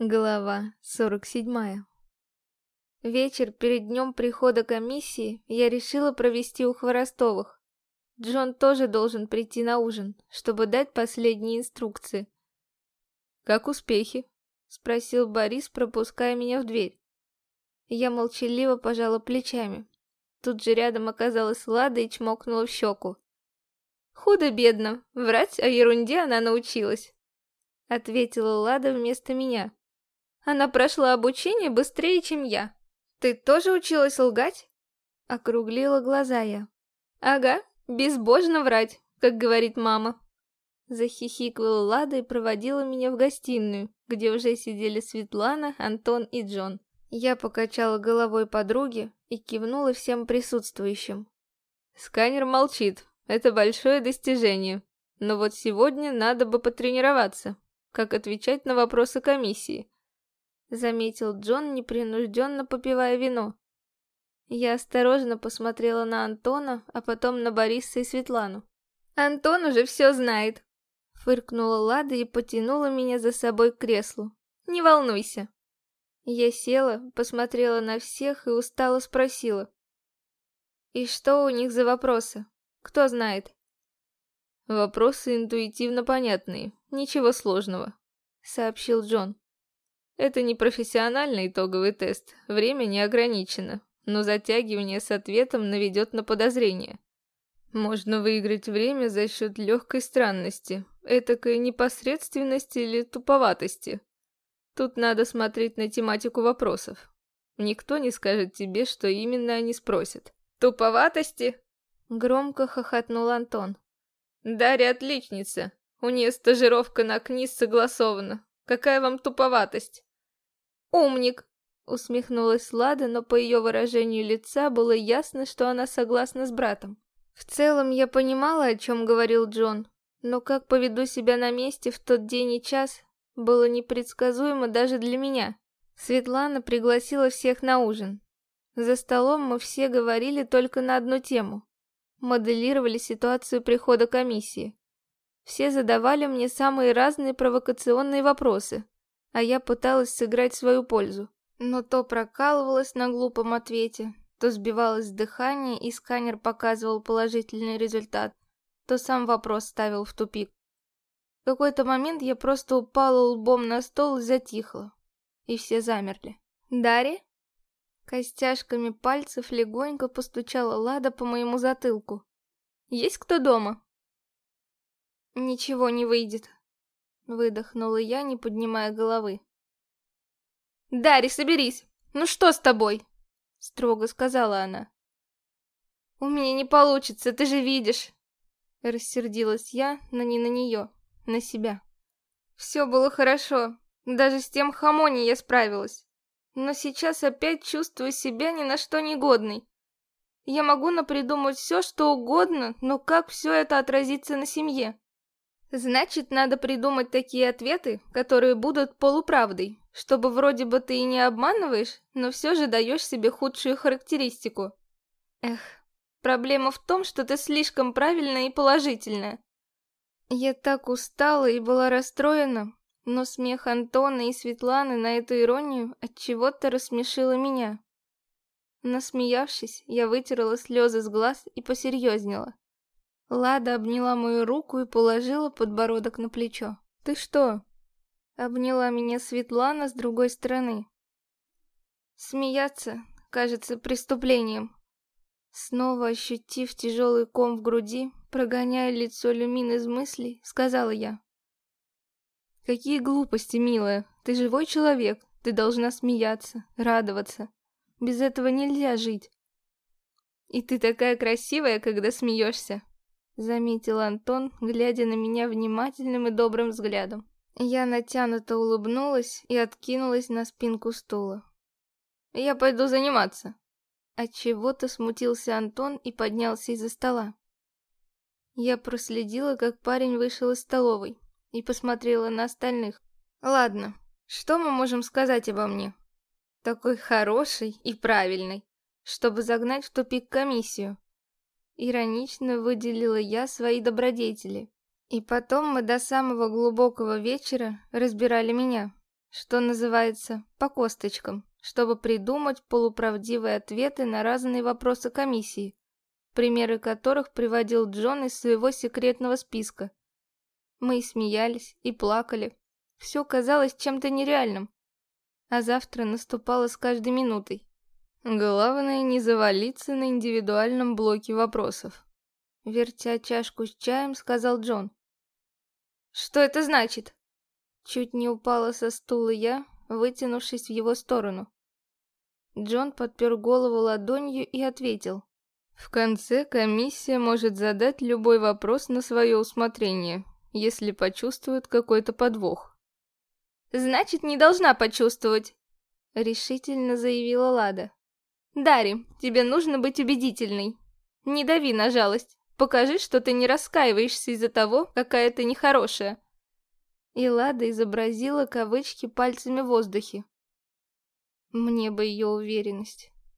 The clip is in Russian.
Глава 47 Вечер перед днем прихода комиссии я решила провести у Хворостовых. Джон тоже должен прийти на ужин, чтобы дать последние инструкции. «Как успехи?» — спросил Борис, пропуская меня в дверь. Я молчаливо пожала плечами. Тут же рядом оказалась Лада и чмокнула в щеку. «Худо-бедно, врать о ерунде она научилась», — ответила Лада вместо меня. Она прошла обучение быстрее, чем я. Ты тоже училась лгать? Округлила глаза я. Ага, безбожно врать, как говорит мама. Захихикала Лада и проводила меня в гостиную, где уже сидели Светлана, Антон и Джон. Я покачала головой подруги и кивнула всем присутствующим. Сканер молчит, это большое достижение. Но вот сегодня надо бы потренироваться, как отвечать на вопросы комиссии заметил Джон, непринужденно попивая вино. Я осторожно посмотрела на Антона, а потом на Бориса и Светлану. «Антон уже все знает!» Фыркнула Лада и потянула меня за собой к креслу. «Не волнуйся!» Я села, посмотрела на всех и устало спросила. «И что у них за вопросы? Кто знает?» «Вопросы интуитивно понятные, ничего сложного», — сообщил Джон. Это не профессиональный итоговый тест, время не ограничено, но затягивание с ответом наведет на подозрение. Можно выиграть время за счет легкой странности, этакой непосредственности или туповатости. Тут надо смотреть на тематику вопросов. Никто не скажет тебе, что именно они спросят. «Туповатости?» Громко хохотнул Антон. «Дарья отличница. У нее стажировка на КНИС согласована. Какая вам туповатость?» «Умник!» — усмехнулась Лада, но по ее выражению лица было ясно, что она согласна с братом. В целом я понимала, о чем говорил Джон, но как поведу себя на месте в тот день и час, было непредсказуемо даже для меня. Светлана пригласила всех на ужин. За столом мы все говорили только на одну тему. Моделировали ситуацию прихода комиссии. Все задавали мне самые разные провокационные вопросы, а я пыталась сыграть свою пользу. Но то прокалывалась на глупом ответе, то сбивалось дыхание, и сканер показывал положительный результат, то сам вопрос ставил в тупик. В какой-то момент я просто упала лбом на стол и затихла. И все замерли. «Дарья?» Костяшками пальцев легонько постучала Лада по моему затылку. «Есть кто дома?» «Ничего не выйдет», — выдохнула я, не поднимая головы. «Дарья, соберись! Ну что с тобой?» — строго сказала она. «У меня не получится, ты же видишь!» Рассердилась я, но не на нее, на себя. Все было хорошо, даже с тем хамони я справилась. Но сейчас опять чувствую себя ни на что негодной. Я могу напридумать все, что угодно, но как все это отразится на семье? Значит, надо придумать такие ответы, которые будут полуправдой, чтобы вроде бы ты и не обманываешь, но все же даешь себе худшую характеристику. Эх, проблема в том, что ты слишком правильная и положительная. Я так устала и была расстроена, но смех Антона и Светланы на эту иронию от чего-то рассмешила меня. Насмеявшись, я вытерла слезы с глаз и посерьезнела. Лада обняла мою руку и положила подбородок на плечо. «Ты что?» Обняла меня Светлана с другой стороны. Смеяться кажется преступлением. Снова ощутив тяжелый ком в груди, прогоняя лицо Люмин из мыслей, сказала я. «Какие глупости, милая. Ты живой человек. Ты должна смеяться, радоваться. Без этого нельзя жить. И ты такая красивая, когда смеешься заметил Антон, глядя на меня внимательным и добрым взглядом. Я натянуто улыбнулась и откинулась на спинку стула. «Я пойду заниматься». Отчего-то смутился Антон и поднялся из-за стола. Я проследила, как парень вышел из столовой, и посмотрела на остальных. «Ладно, что мы можем сказать обо мне? Такой хороший и правильный, чтобы загнать в тупик комиссию. Иронично выделила я свои добродетели. И потом мы до самого глубокого вечера разбирали меня. что называется, по косточкам, чтобы придумать полуправдивые ответы на разные вопросы комиссии, примеры которых приводил Джон из своего секретного списка. Мы и смеялись, и плакали. Все казалось чем-то нереальным. А завтра наступало с каждой минутой. Главное не завалиться на индивидуальном блоке вопросов. Вертя чашку с чаем, сказал Джон. «Что это значит?» Чуть не упала со стула я, вытянувшись в его сторону. Джон подпер голову ладонью и ответил. В конце комиссия может задать любой вопрос на свое усмотрение, если почувствует какой-то подвох. «Значит, не должна почувствовать», — решительно заявила Лада. «Дарри, тебе нужно быть убедительной. Не дави на жалость. Покажи, что ты не раскаиваешься из-за того, какая ты нехорошая». И Лада изобразила кавычки пальцами в воздухе. Мне бы ее уверенность.